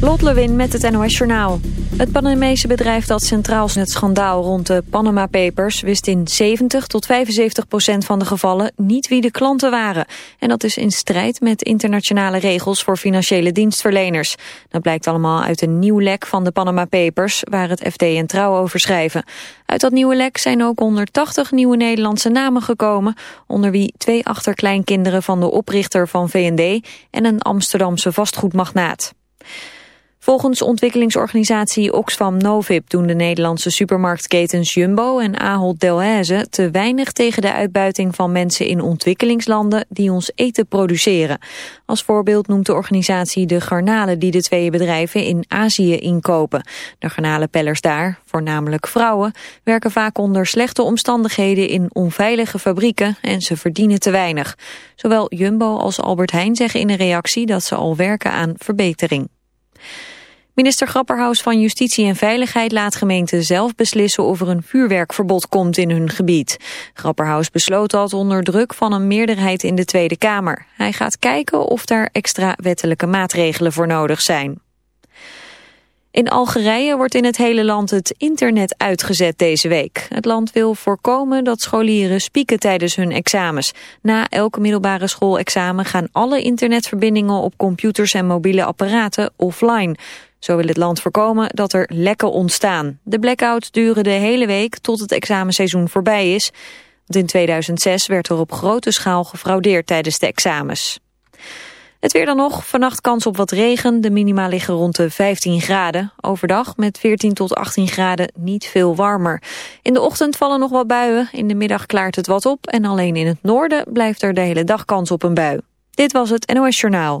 Lot Lewin met het NOS Journaal. Het Panamese bedrijf dat centraal het schandaal rond de Panama Papers... wist in 70 tot 75 procent van de gevallen niet wie de klanten waren. En dat is in strijd met internationale regels voor financiële dienstverleners. Dat blijkt allemaal uit een nieuw lek van de Panama Papers... waar het FD en Trouw over schrijven. Uit dat nieuwe lek zijn ook 180 nieuwe Nederlandse namen gekomen... onder wie twee achterkleinkinderen van de oprichter van VND... en een Amsterdamse vastgoedmagnaat. Volgens ontwikkelingsorganisatie Oxfam Novib doen de Nederlandse supermarktketens Jumbo en Ahold Delhaize te weinig tegen de uitbuiting van mensen in ontwikkelingslanden die ons eten produceren. Als voorbeeld noemt de organisatie de garnalen die de twee bedrijven in Azië inkopen. De garnalenpellers daar, voornamelijk vrouwen, werken vaak onder slechte omstandigheden in onveilige fabrieken en ze verdienen te weinig. Zowel Jumbo als Albert Heijn zeggen in een reactie dat ze al werken aan verbetering. Minister Grapperhaus van Justitie en Veiligheid laat gemeenten zelf beslissen of er een vuurwerkverbod komt in hun gebied. Grapperhaus besloot dat onder druk van een meerderheid in de Tweede Kamer. Hij gaat kijken of daar extra wettelijke maatregelen voor nodig zijn. In Algerije wordt in het hele land het internet uitgezet deze week. Het land wil voorkomen dat scholieren spieken tijdens hun examens. Na elke middelbare schoolexamen gaan alle internetverbindingen op computers en mobiele apparaten offline. Zo wil het land voorkomen dat er lekken ontstaan. De blackouts duren de hele week tot het examenseizoen voorbij is. Want in 2006 werd er op grote schaal gefraudeerd tijdens de examens. Het weer dan nog. Vannacht kans op wat regen. De minima liggen rond de 15 graden. Overdag met 14 tot 18 graden niet veel warmer. In de ochtend vallen nog wat buien. In de middag klaart het wat op. En alleen in het noorden blijft er de hele dag kans op een bui. Dit was het NOS Journaal.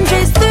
Just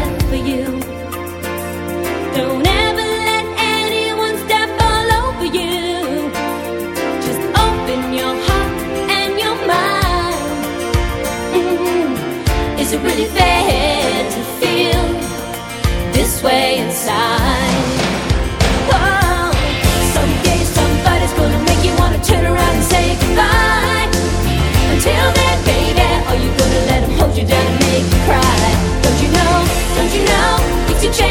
pretty to feel this way inside. Oh, somebody's gonna make you wanna turn around and say goodbye. Until then, baby, you gonna hold you down and make you cry? Don't you know? Don't you know? It's.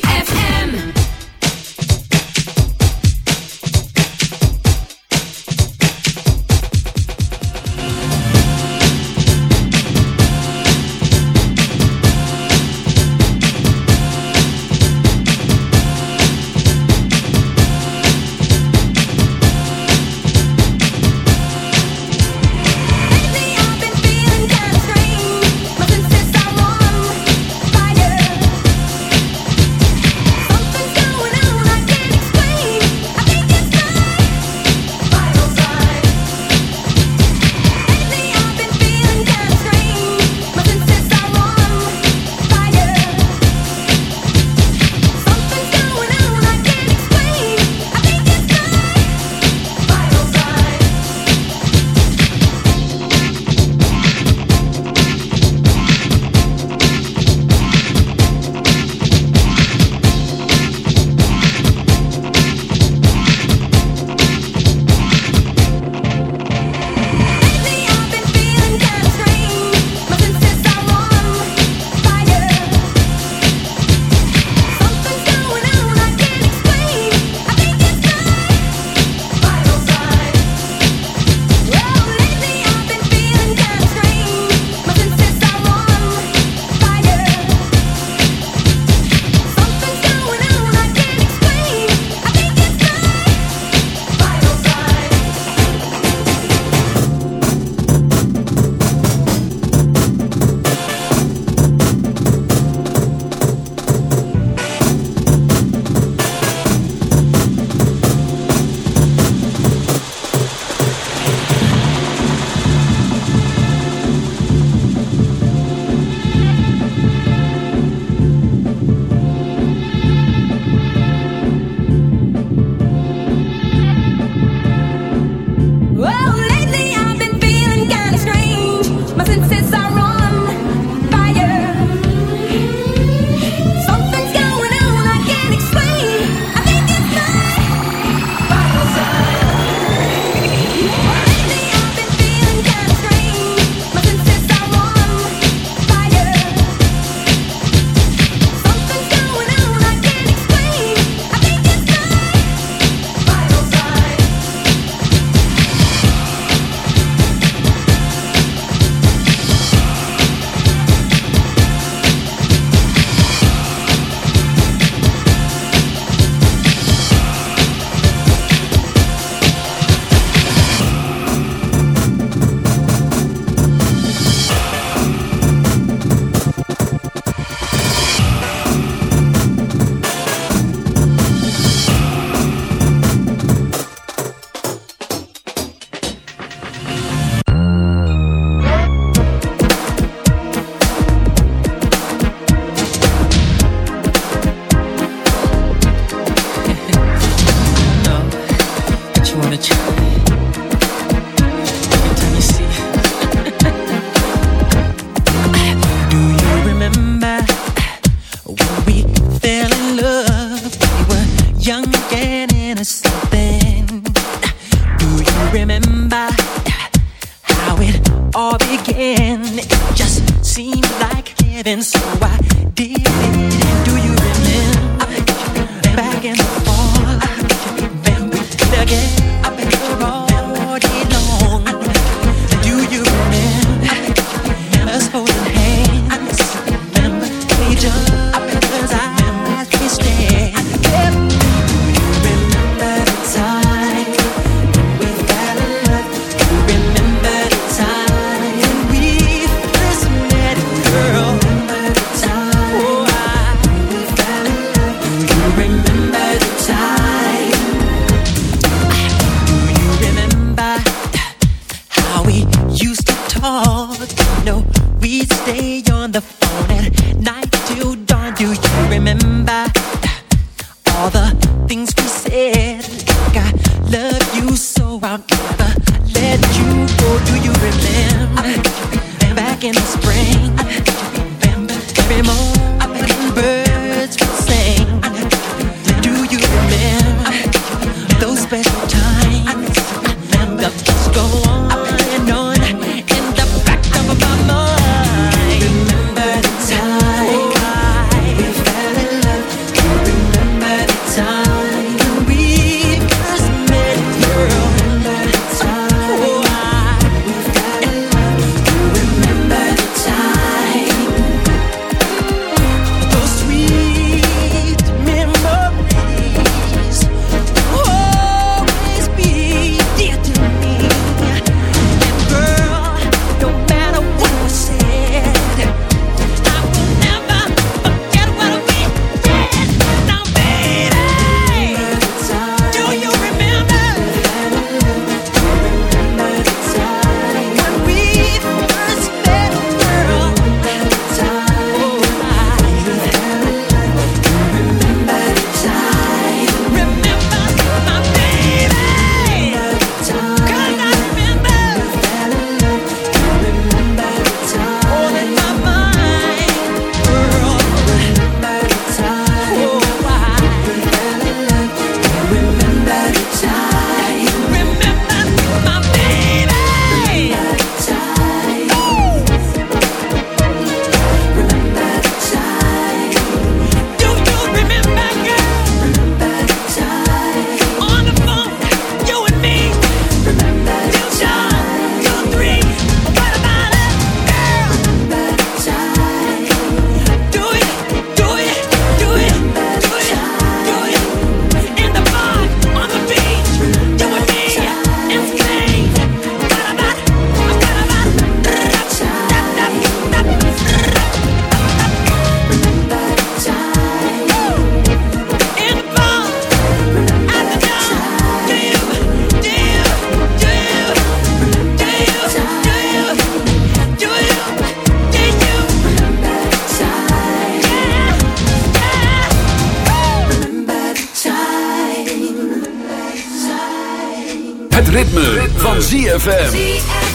Het ritme, van ZFM.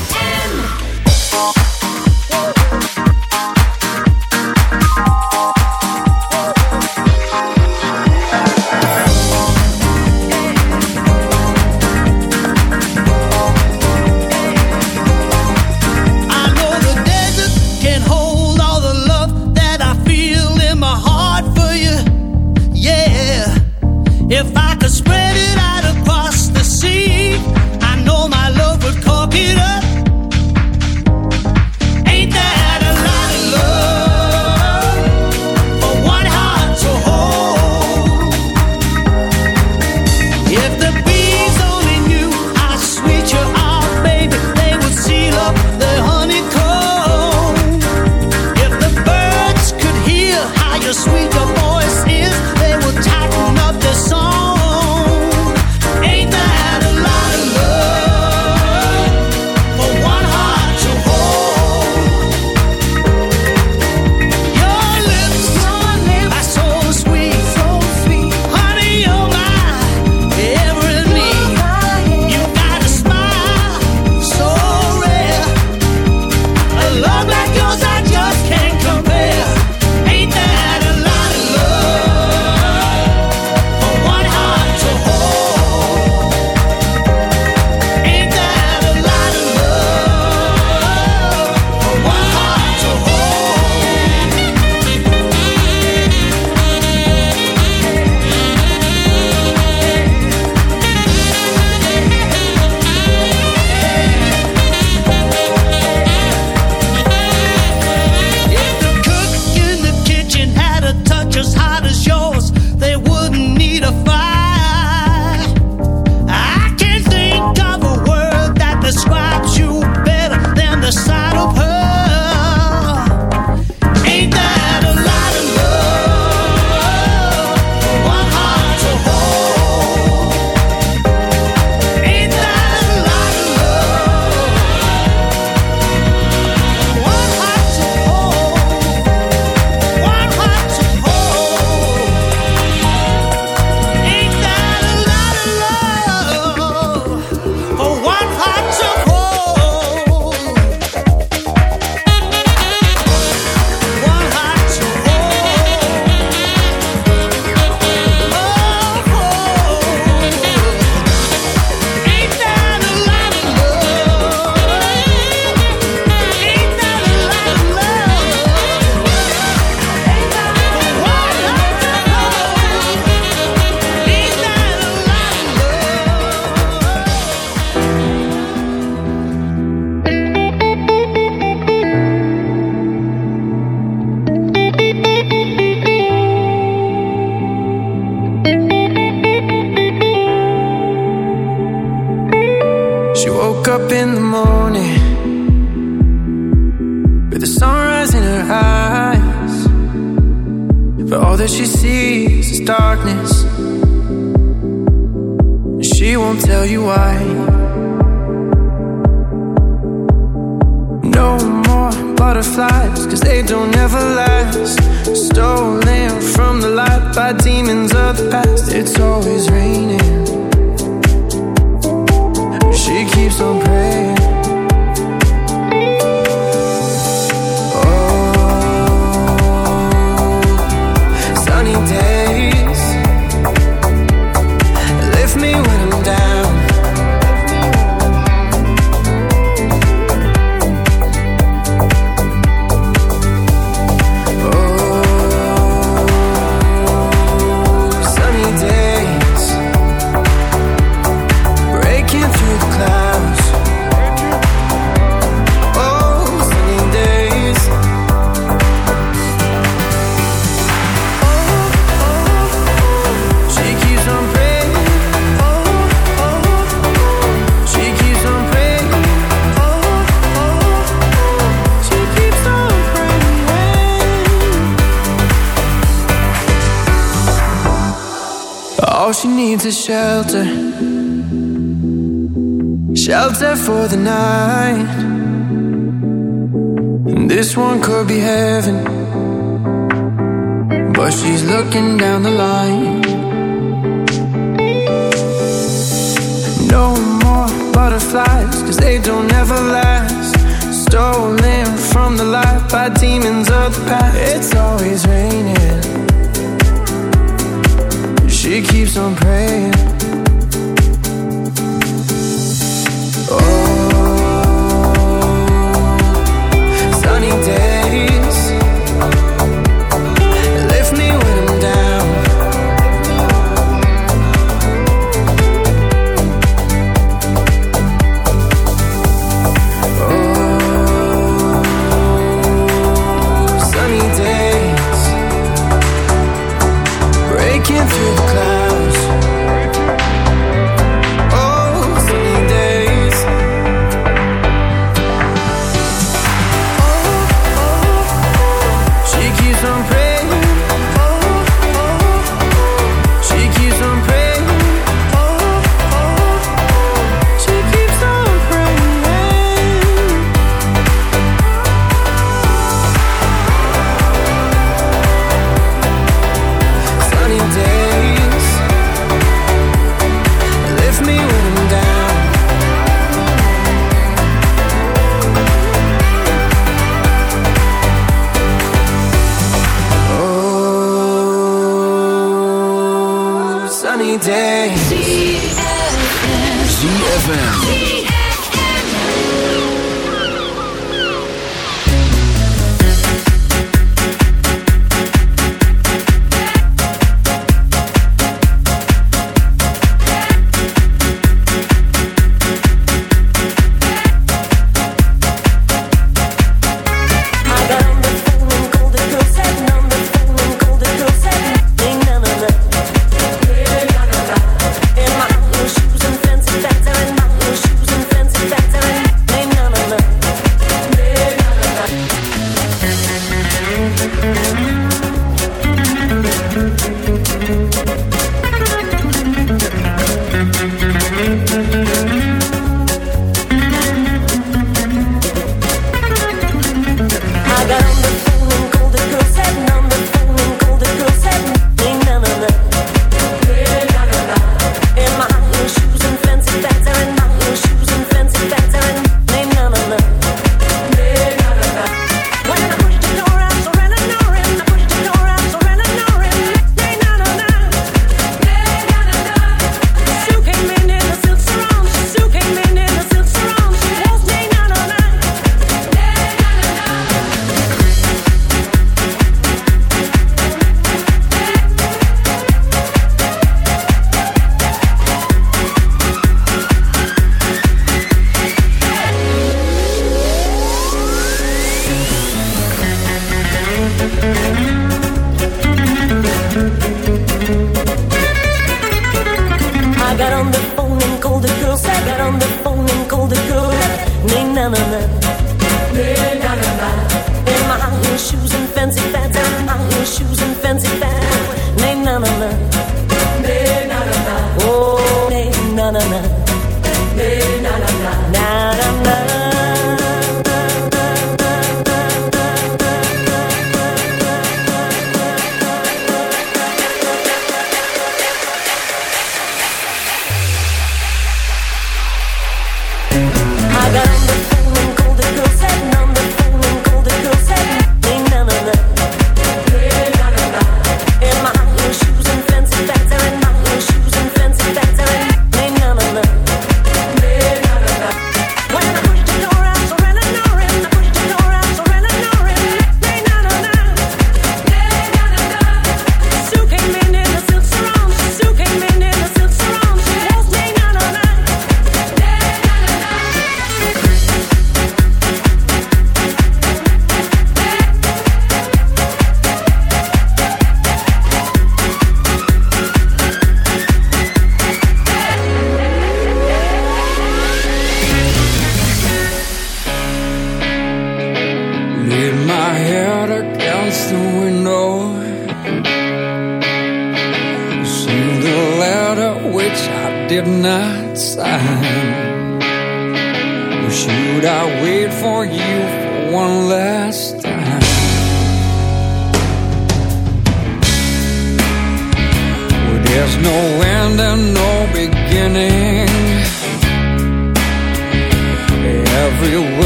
For the night.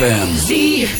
ZFM.